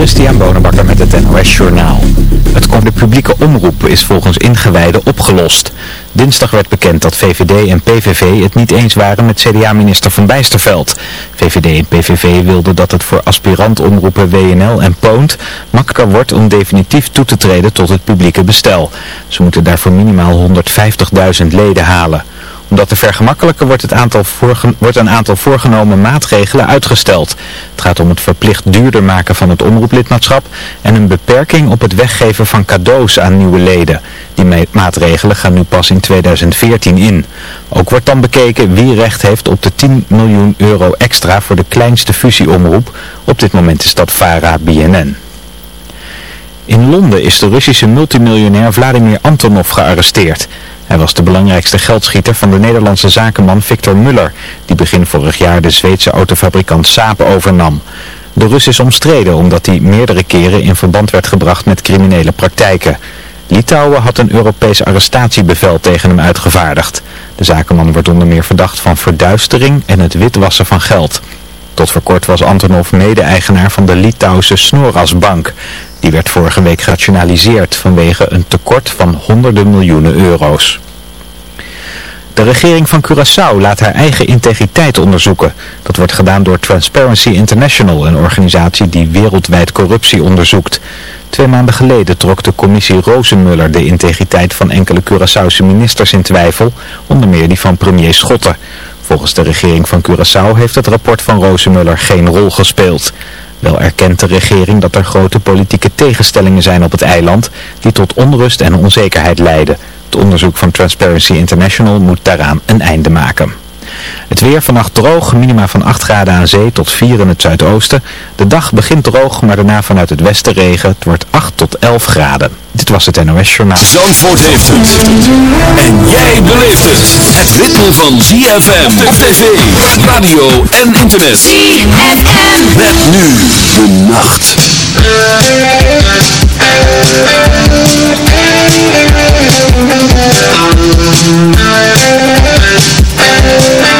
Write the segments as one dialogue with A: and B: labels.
A: Christian Bonenbakker met het NOS Journaal. Het de publieke omroep is volgens ingewijden opgelost. Dinsdag werd bekend dat VVD en PVV het niet eens waren met CDA-minister Van Bijsterveld. VVD en PVV wilden dat het voor aspirantomroepen WNL en Poont makkelijker wordt om definitief toe te treden tot het publieke bestel. Ze moeten daarvoor minimaal 150.000 leden halen omdat te vergemakkelijken wordt, het aantal wordt een aantal voorgenomen maatregelen uitgesteld. Het gaat om het verplicht duurder maken van het omroeplidmaatschap en een beperking op het weggeven van cadeaus aan nieuwe leden. Die maatregelen gaan nu pas in 2014 in. Ook wordt dan bekeken wie recht heeft op de 10 miljoen euro extra voor de kleinste fusieomroep. Op dit moment is dat VARA-BNN. In Londen is de Russische multimiljonair Vladimir Antonov gearresteerd. Hij was de belangrijkste geldschieter van de Nederlandse zakenman Victor Muller, die begin vorig jaar de Zweedse autofabrikant Saab overnam. De Rus is omstreden omdat hij meerdere keren in verband werd gebracht met criminele praktijken. Litouwen had een Europees arrestatiebevel tegen hem uitgevaardigd. De zakenman wordt onder meer verdacht van verduistering en het witwassen van geld. Tot voor kort was Antonov mede-eigenaar van de Litouwse Snorasbank. Die werd vorige week gerationaliseerd vanwege een tekort van honderden miljoenen euro's. De regering van Curaçao laat haar eigen integriteit onderzoeken. Dat wordt gedaan door Transparency International, een organisatie die wereldwijd corruptie onderzoekt. Twee maanden geleden trok de commissie Rozenmuller de integriteit van enkele Curaçaose ministers in twijfel, onder meer die van premier Schotten. Volgens de regering van Curaçao heeft het rapport van Rozenmuller geen rol gespeeld. Wel erkent de regering dat er grote politieke tegenstellingen zijn op het eiland die tot onrust en onzekerheid leiden. Het onderzoek van Transparency International moet daaraan een einde maken. Het weer vannacht droog, minima van 8 graden aan zee tot 4 in het zuidoosten. De dag begint droog, maar daarna vanuit het westen regen. Het wordt 8 tot 11 graden. Dit was het NOS Journaal.
B: Zandvoort heeft het. En jij beleeft het. Het ritme van ZFM op tv, radio en internet. ZFM. Met nu de nacht.
C: The song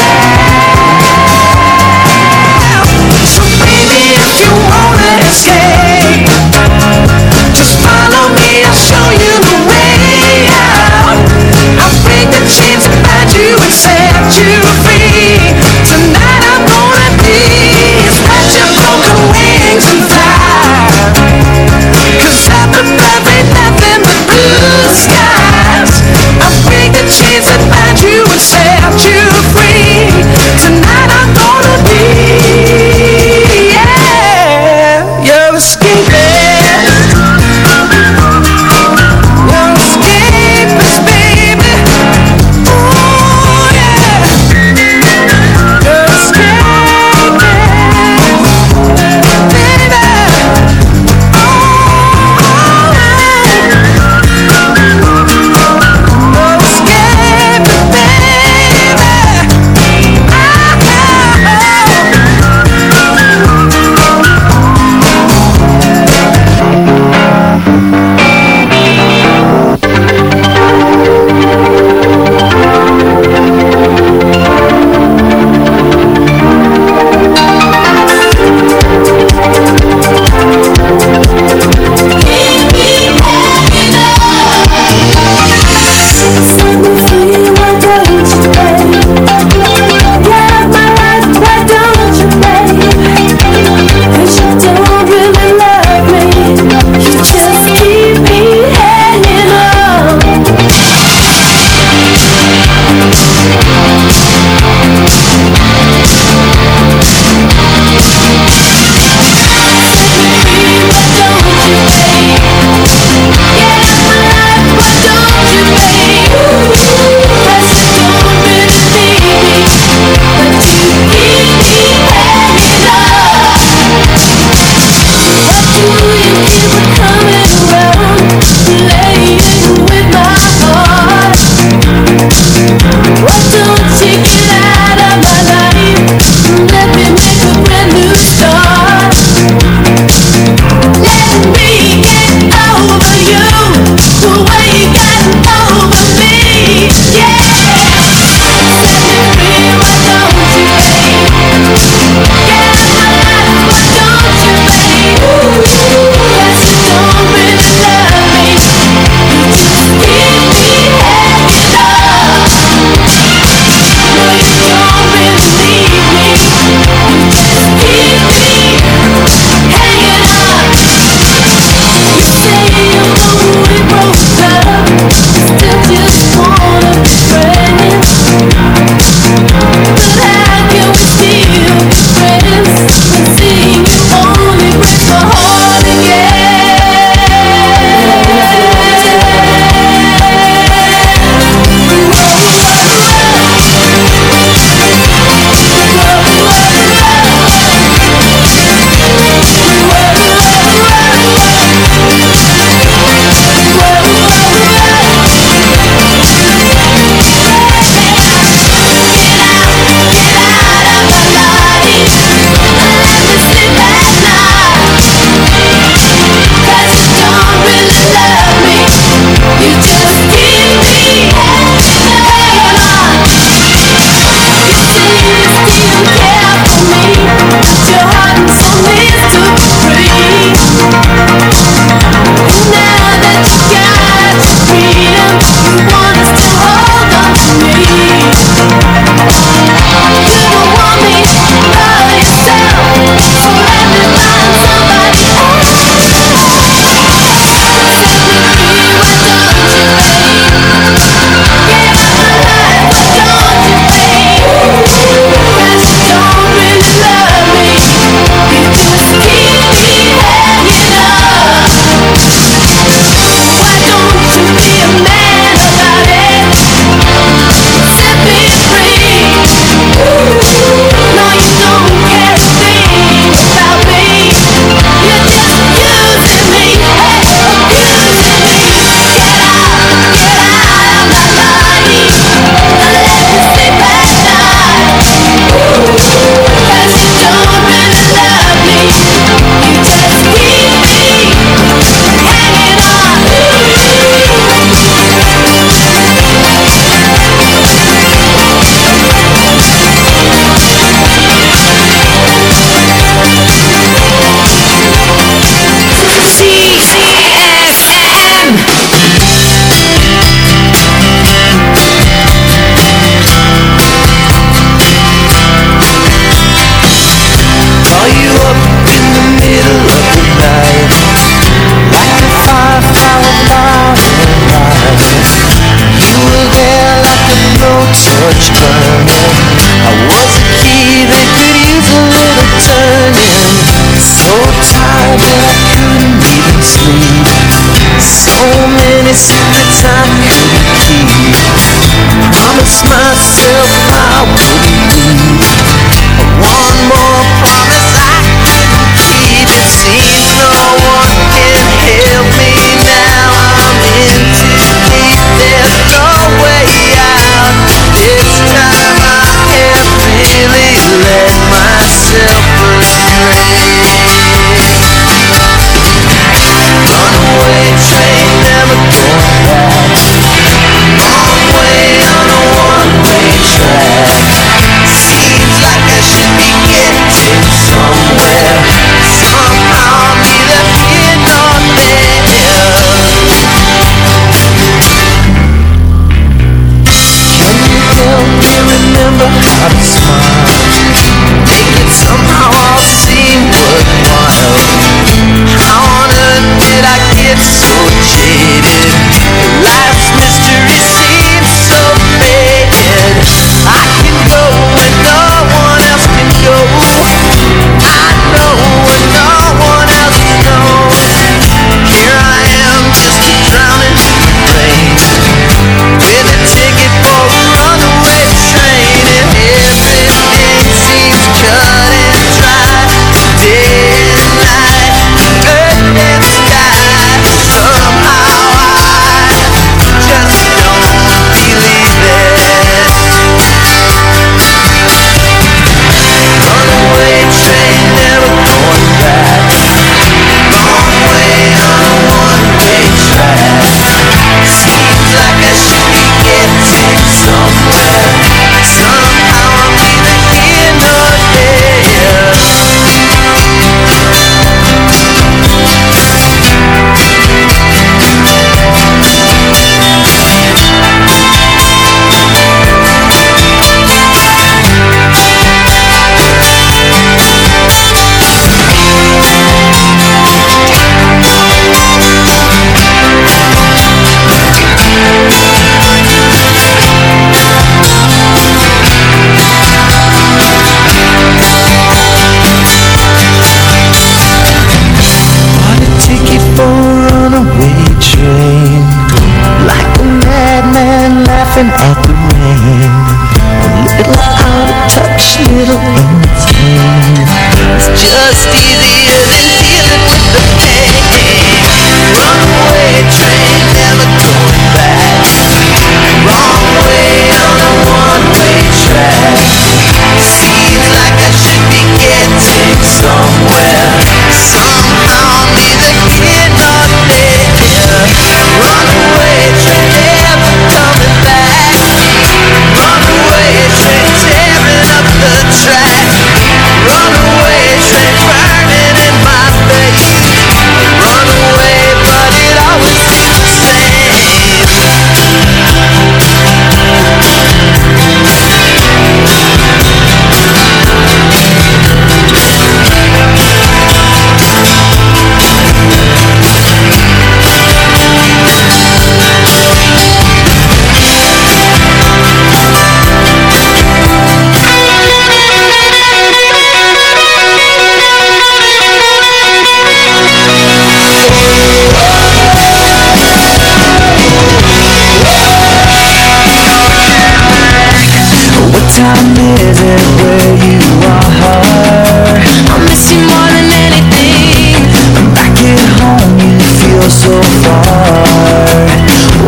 C: time is it where you are? I miss you more than anything. I'm back at home, you feel so far.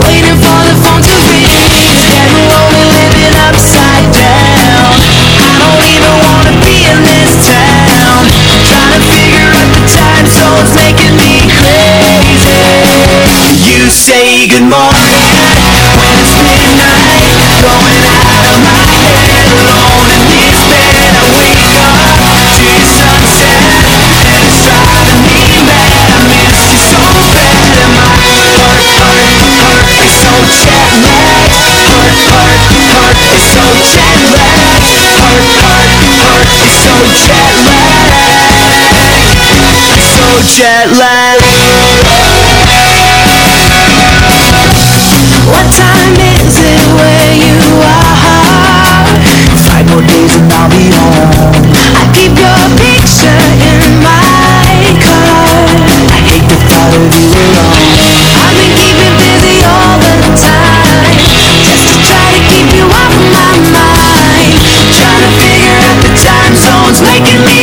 C: Waiting for the phone to ring, and we're only living upside down. I don't even wanna be in this town. Trying to figure out the time zone's making me crazy. You say good morning. jet lag. What time is it where you are? Five more days and I'll be home. I keep your picture in my car. I hate the thought of you alone. I've
D: been keeping busy all the
E: time,
F: just to try
G: to keep you off my mind. Trying to figure out the time zones, making me.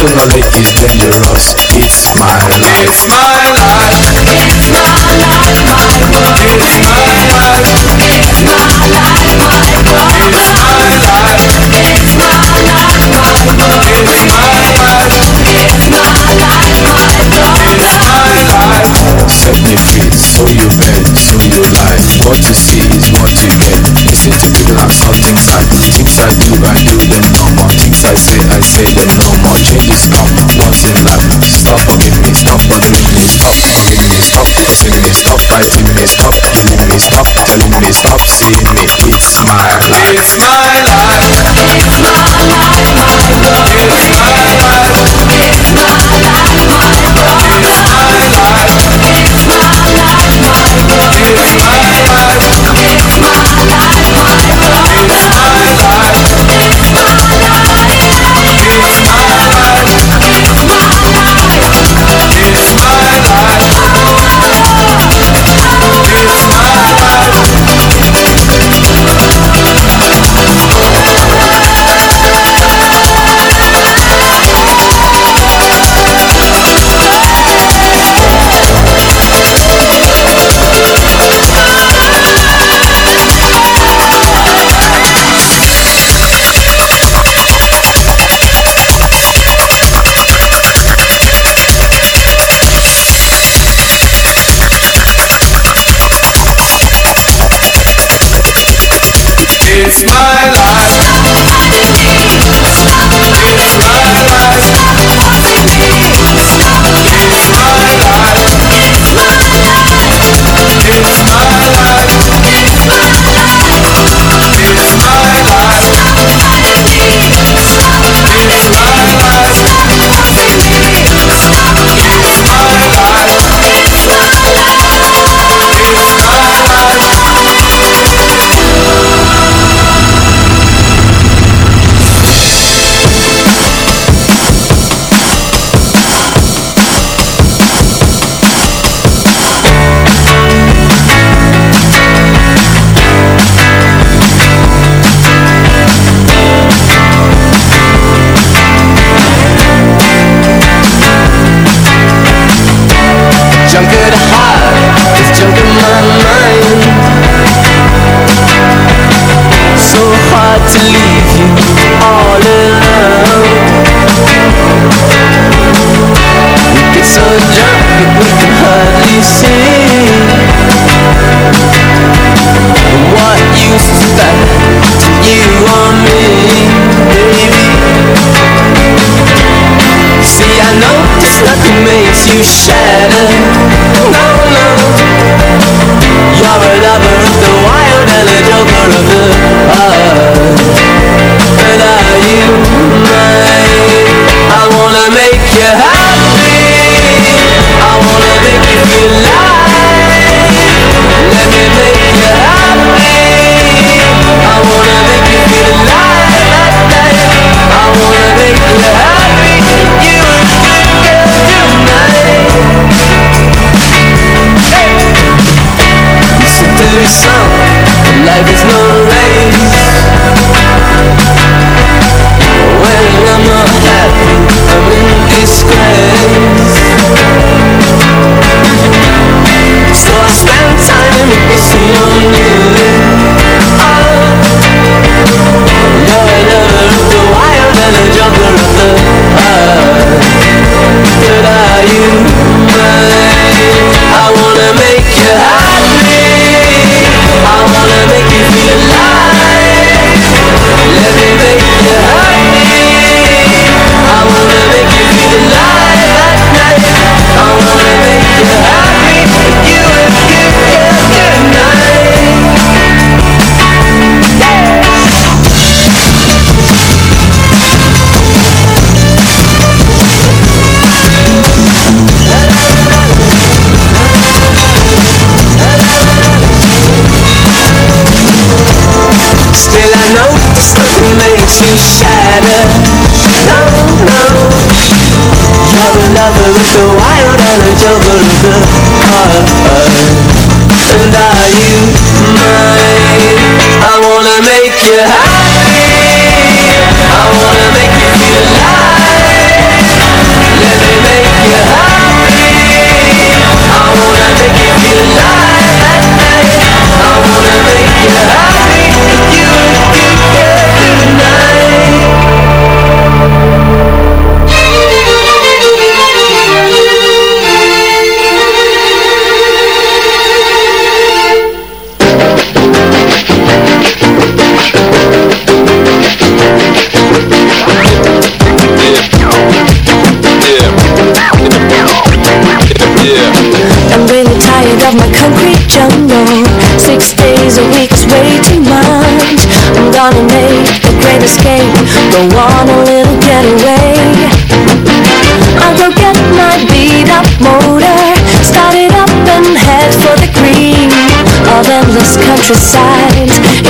C: to love dangerous It's my life It's my life It's my life, my world It's my life. It's my life, my world It's my life It's my life, my world It's my life Set me free, so you
F: bet, so you like What you see is what you get. Listen to me, that's how things are Things I do, I do them no more. Things I say, I say them. Me, stop seeing me It's my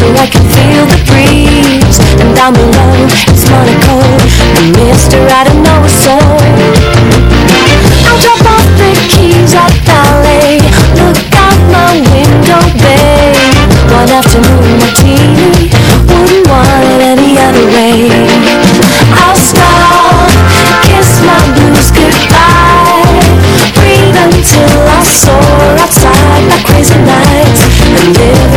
F: so I can feel the breeze. And down below, it's Monaco The mister I don't know a soul. I'll drop off the keys at ballet. Look out my window, babe. One afternoon martini Wouldn't want it any other way. I'll stop, kiss my blues goodbye. Breathe until I soar outside my crazy nights And live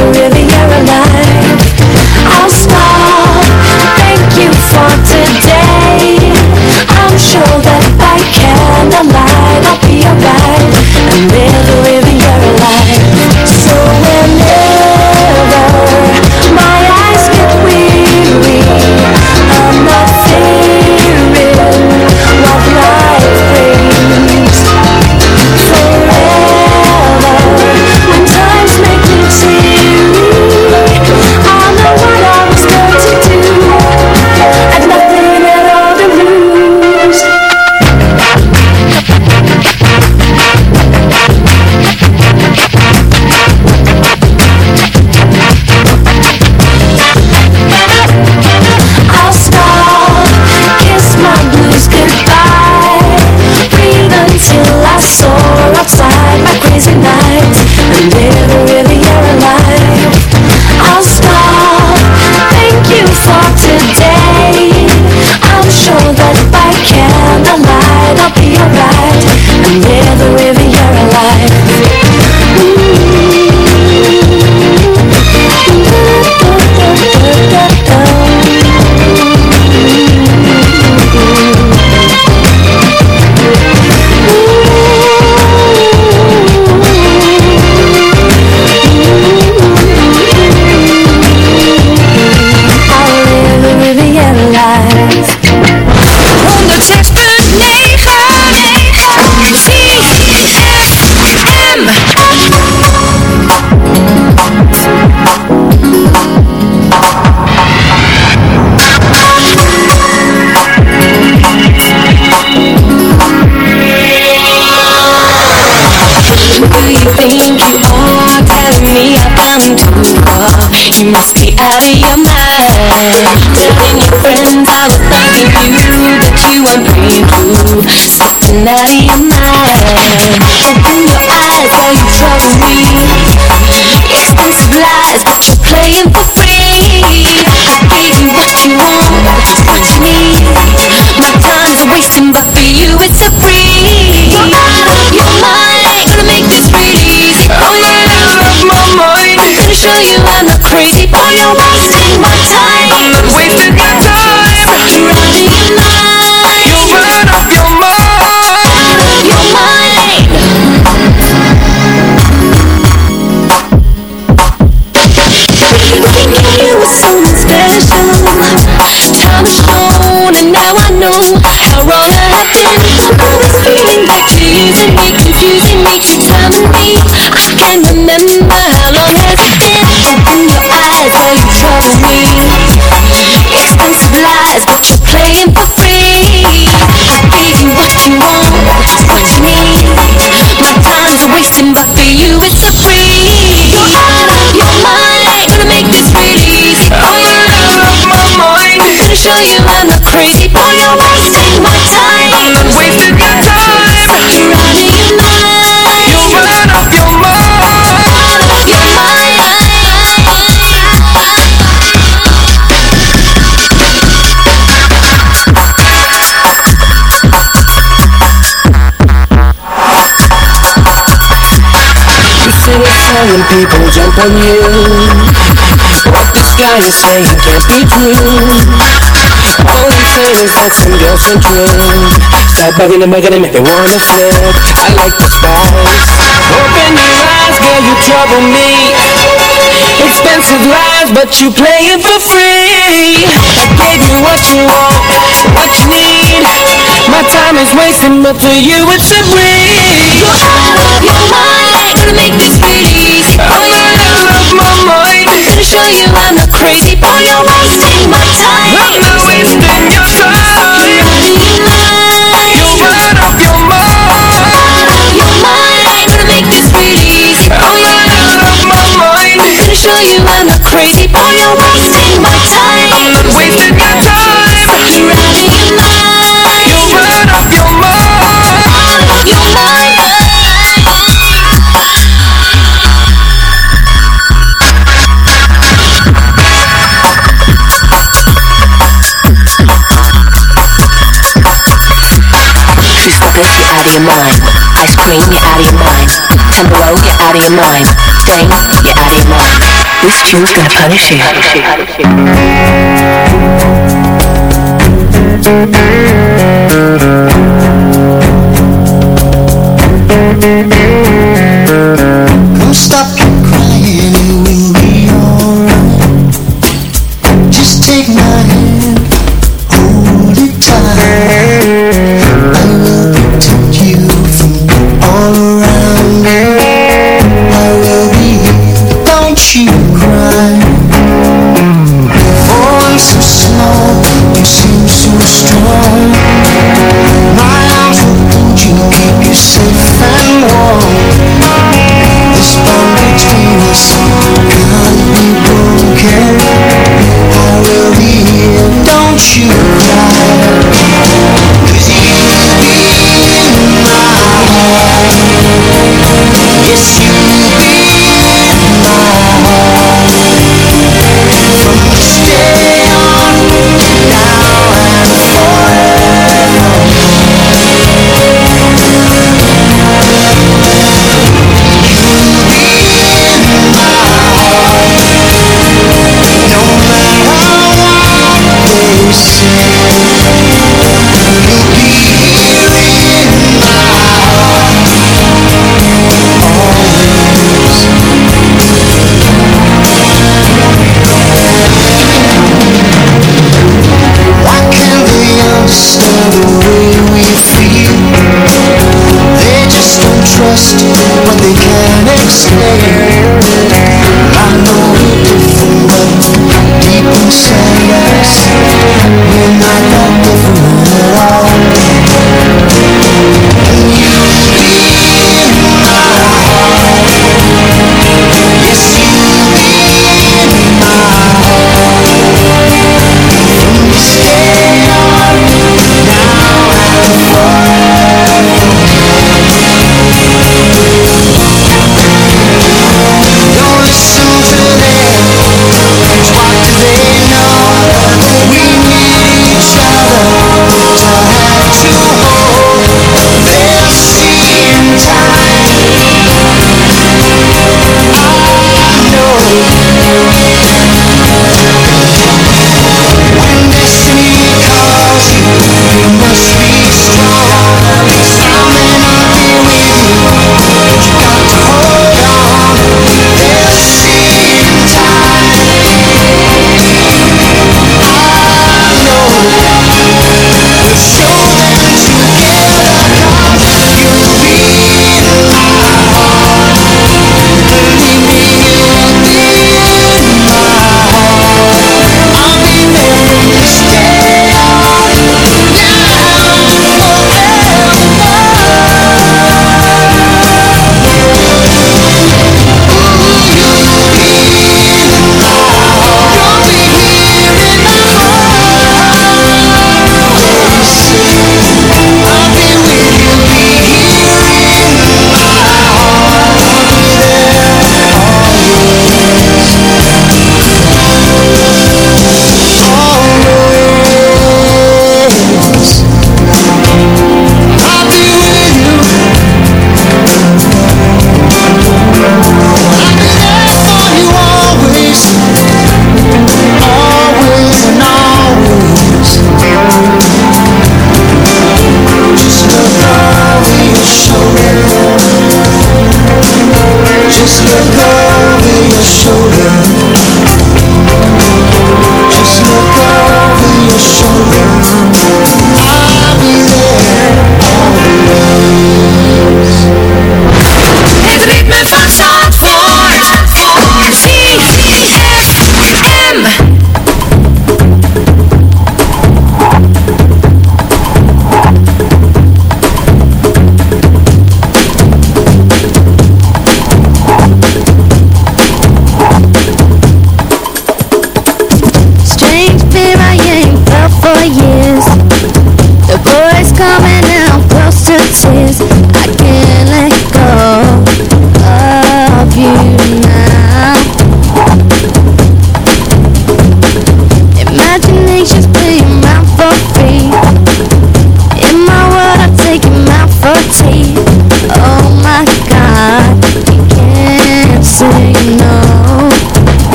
F: out of your mind. Telling your friends I was loving you But you weren't being true. Something out of your mind. Open your eyes or you trouble me? Expensive lies but you're playing for free. I gave you what you want, what you need My time's a wasting but for you it's a free You're out of your mind Gonna make this real easy. Oh yeah, out of my mind. Gonna show you I'm not crazy Boy, you're wasting my time. I'm not wasting your time. You're out of your mind You're out of your mind? Your mind. Thinking you were someone special. Time has shown and now I know How wrong I have been. I'm feeling that you're using me Confusing me, me But you're playing for free. I gave you what you want, what you need. My time's a wasting but for you it's a free. You're out of your mind Gonna make this easy. Oh out of my mind. Gonna show you
H: hope on you. What this guy is saying can't be true. All he's saying is that some girls are true. Start bugging and bugging and make me wanna flip I like the spice. Open your eyes, girl, you trouble me. Expensive lies, but you play it for free. I gave you what you want, what you need. My time is wasting, but for you it's a breeze
F: You're out of your mind Gonna make this pretty
H: mind
F: Gonna show you I'm not crazy Boy, you're wasting my time
H: I'm not wasting your time
F: You're out of your mind
H: You're out of your mind
F: Out of your mind Gonna make this easy
H: I'm not out of my mind
F: Gonna show you I'm not crazy Boy, you're wasting my time
H: I'm not wasting your time
F: out of your mind.
I: Ice cream, you're out of your mind. Tempero, you're out of your mind. Sting, you're out of your mind. This tune's gonna punish you.
J: Don't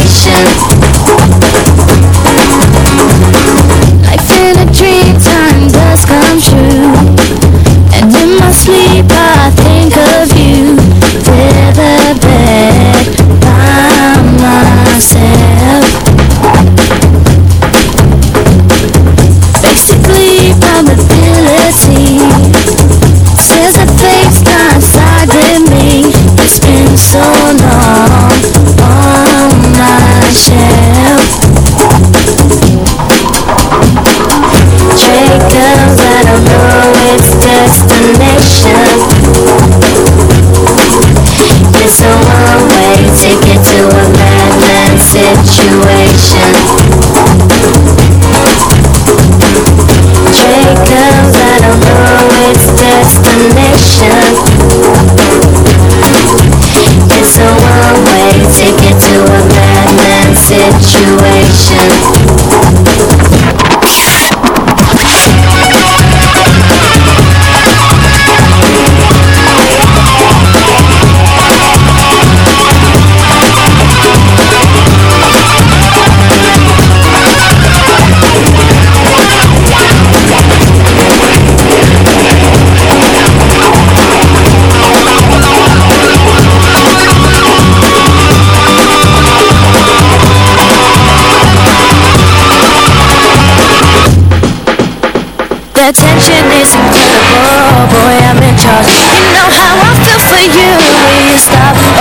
J: patience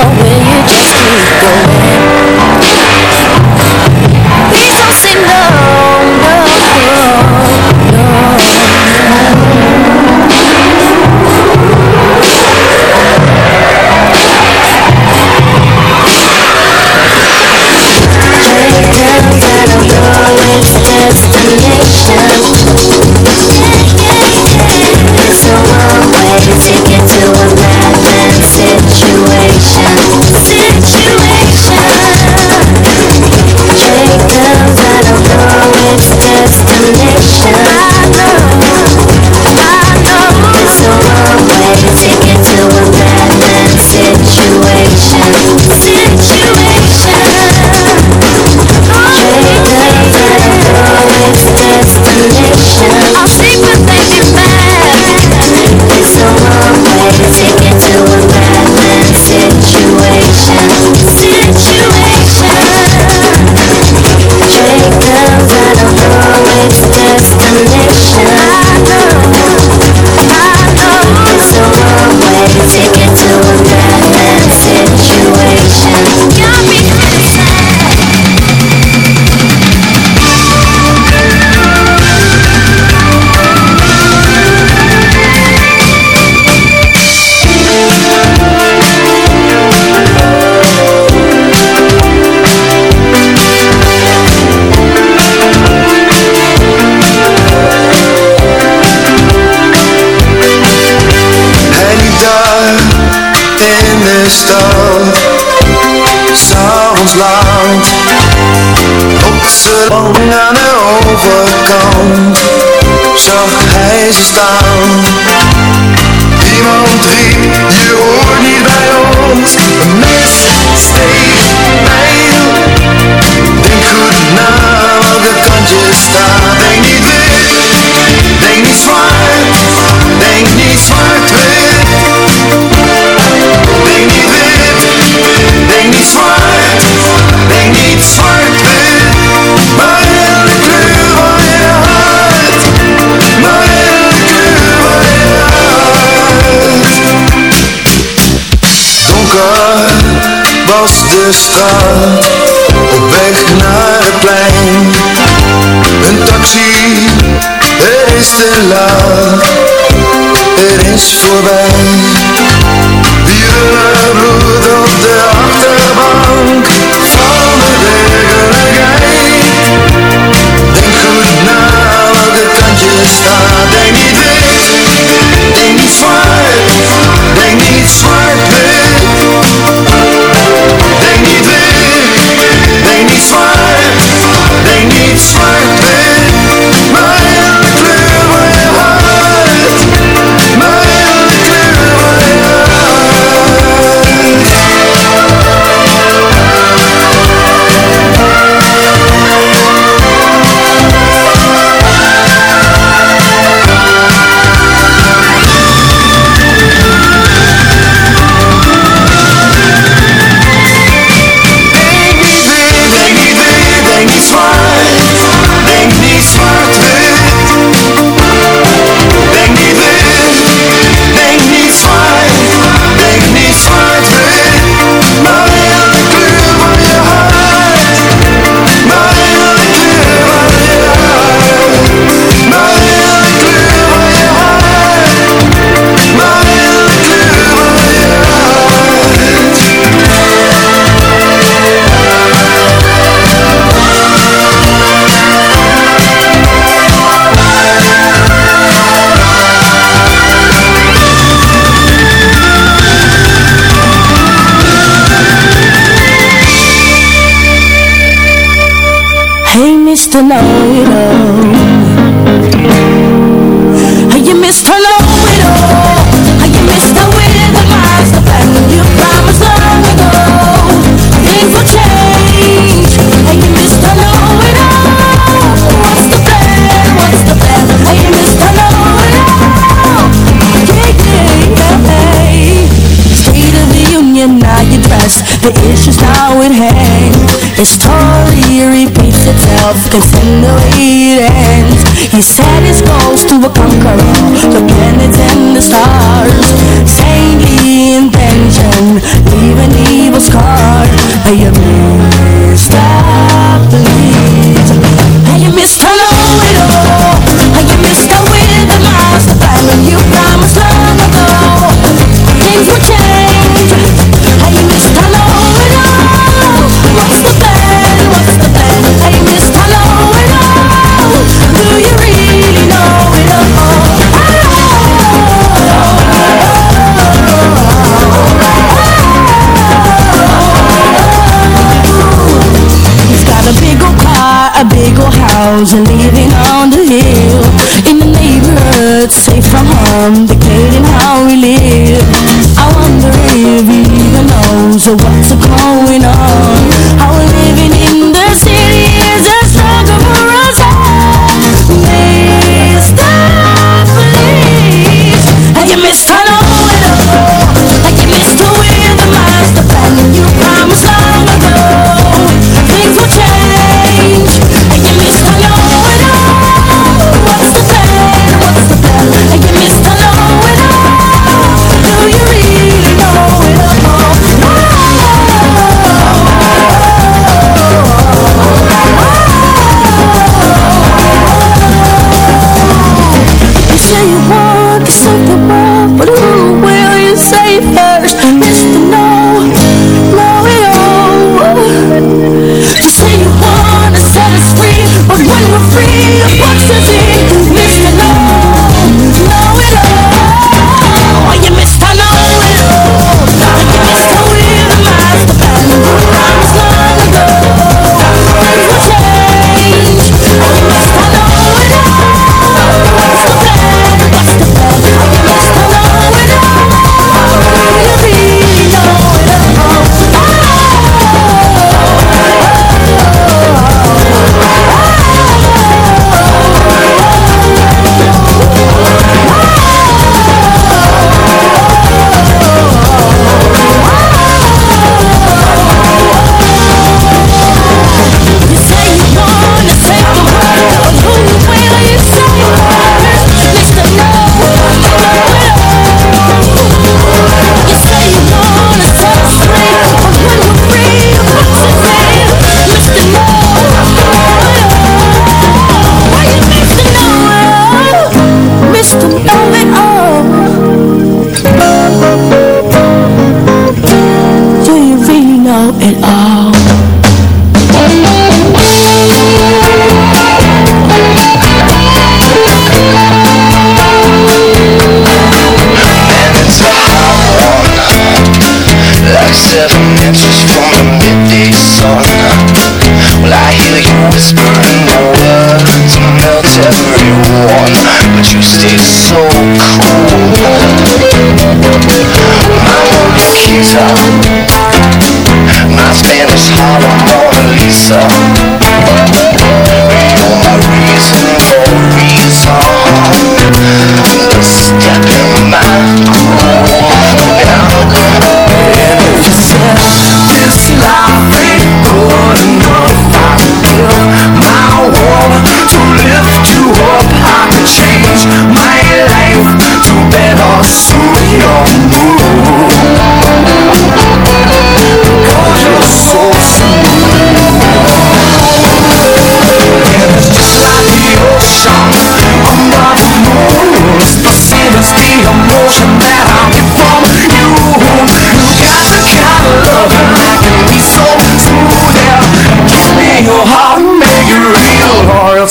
J: away.
K: De straat Op weg naar het plein. Een taxi, het is te laat Het is voorbij. Wielen bloed op de achterbank Van de werkelijkheid. Denk goed na welke kant je staat. Denk niet wit, denk niet zwart
L: Mr. Oh. Low. You missed her. love cause in the way He set his goals to a conqueror The planets and the stars. Saintly intention Leave an evil scar By a man how's you
H: leaving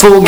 B: thoughtful